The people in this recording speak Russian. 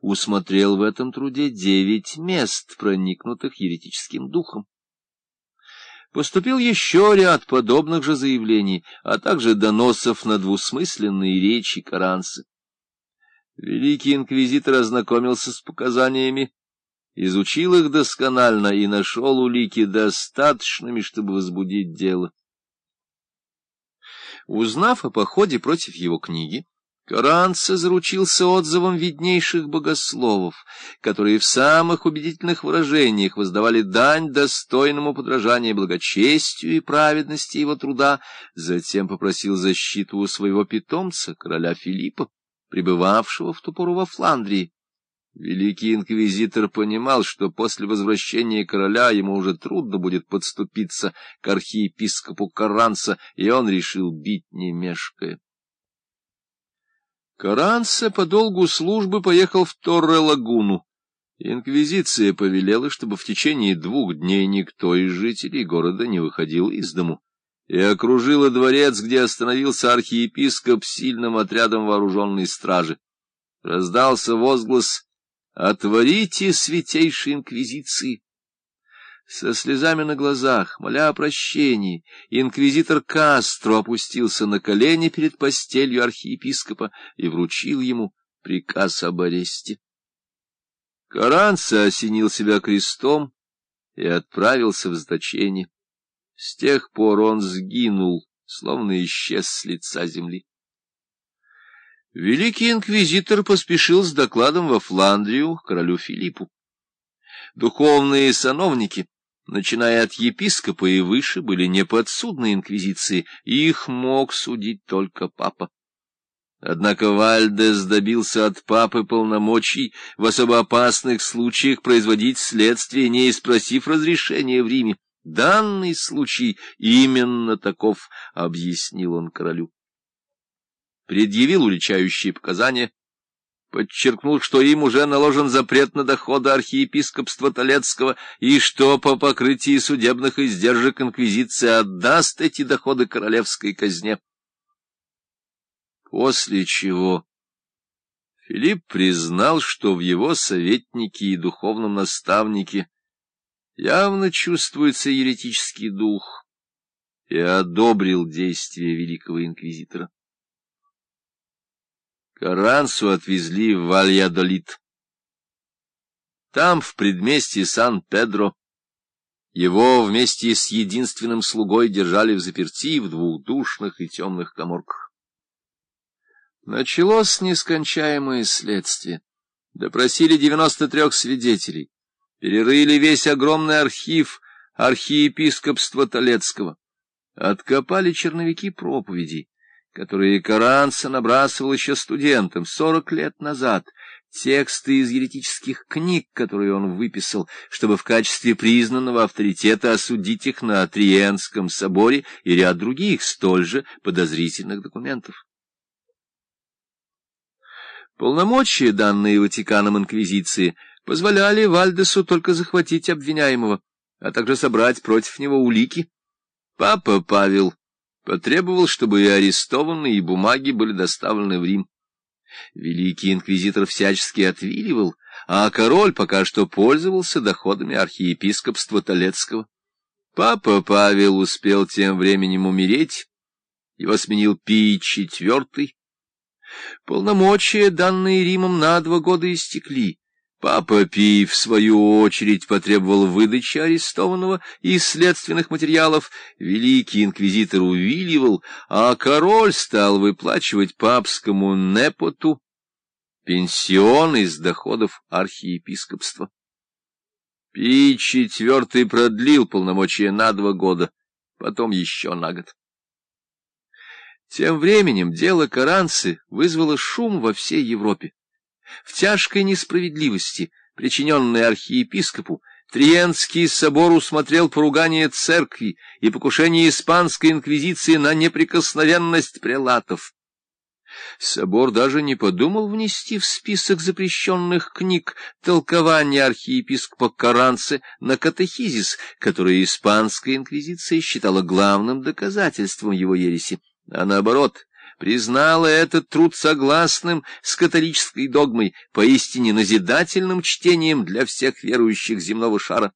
усмотрел в этом труде девять мест, проникнутых еретическим духом. Поступил еще ряд подобных же заявлений, а также доносов на двусмысленные речи Каранцы. Великий инквизитор ознакомился с показаниями, изучил их досконально и нашел улики достаточными, чтобы возбудить дело. Узнав о походе против его книги, Коранце заручился отзывом виднейших богословов, которые в самых убедительных выражениях воздавали дань достойному подражания благочестию и праведности его труда, затем попросил защиту у своего питомца, короля Филиппа, пребывавшего в ту пору во Фландрии. Великий инквизитор понимал, что после возвращения короля ему уже трудно будет подступиться к архиепископу Каранса, и он решил бить не мешкая. Каранса по долгу службы поехал в Торре-Лагуну. Инквизиция повелела, чтобы в течение двух дней никто из жителей города не выходил из дому, и окружила дворец, где остановился архиепископ сильным отрядом вооруженной стражи. Раздался возглас Отворите, святейшей инквизиции! Со слезами на глазах, моля о прощении, инквизитор Кастро опустился на колени перед постелью архиепископа и вручил ему приказ об аресте. Каранца осенил себя крестом и отправился в заточение. С тех пор он сгинул, словно исчез с лица земли. Великий инквизитор поспешил с докладом во Фландрию королю Филиппу. Духовные сановники, начиная от епископа и выше, были неподсудны инквизиции, их мог судить только папа. Однако Вальдес добился от папы полномочий в особо опасных случаях производить следствие, не спросив разрешения в Риме. Данный случай именно таков, — объяснил он королю предъявил уличающие показания, подчеркнул, что им уже наложен запрет на доходы архиепископства Толецкого и что по покрытии судебных издержек инквизиция отдаст эти доходы королевской казне. После чего Филипп признал, что в его советнике и духовном наставнике явно чувствуется еретический дух, и одобрил действия великого инквизитора. Карансу отвезли в Вальядолит. Там, в предместье Сан-Педро, его вместе с единственным слугой держали в заперти в двух душных и темных коморках. Началось нескончаемое следствие. Допросили девяносто трех свидетелей, перерыли весь огромный архив архиепископства Толецкого, откопали черновики проповедей, которые Каранца набрасывал еще студентам сорок лет назад, тексты из еретических книг, которые он выписал, чтобы в качестве признанного авторитета осудить их на Триенском соборе и ряд других столь же подозрительных документов. Полномочия, данные Ватиканом Инквизиции, позволяли Вальдесу только захватить обвиняемого, а также собрать против него улики. Папа Павел потребовал, чтобы и арестованные, и бумаги были доставлены в Рим. Великий инквизитор всячески отвиливал, а король пока что пользовался доходами архиепископства Толецкого. Папа Павел успел тем временем умереть, его сменил Пий IV. Полномочия, данные Римом, на два года истекли. Папа Пий, в свою очередь, потребовал выдачи арестованного и следственных материалов. Великий инквизитор увиливал, а король стал выплачивать папскому непоту пенсион из доходов архиепископства. Пий четвертый продлил полномочия на два года, потом еще на год. Тем временем дело Каранцы вызвало шум во всей Европе. В тяжкой несправедливости, причиненной архиепископу, Триенский собор усмотрел поругание церкви и покушение испанской инквизиции на неприкосновенность прелатов. Собор даже не подумал внести в список запрещенных книг толкование архиепископа Каранце на катехизис, который испанская инквизиция считала главным доказательством его ереси, а наоборот — признала этот труд согласным с католической догмой, поистине назидательным чтением для всех верующих земного шара.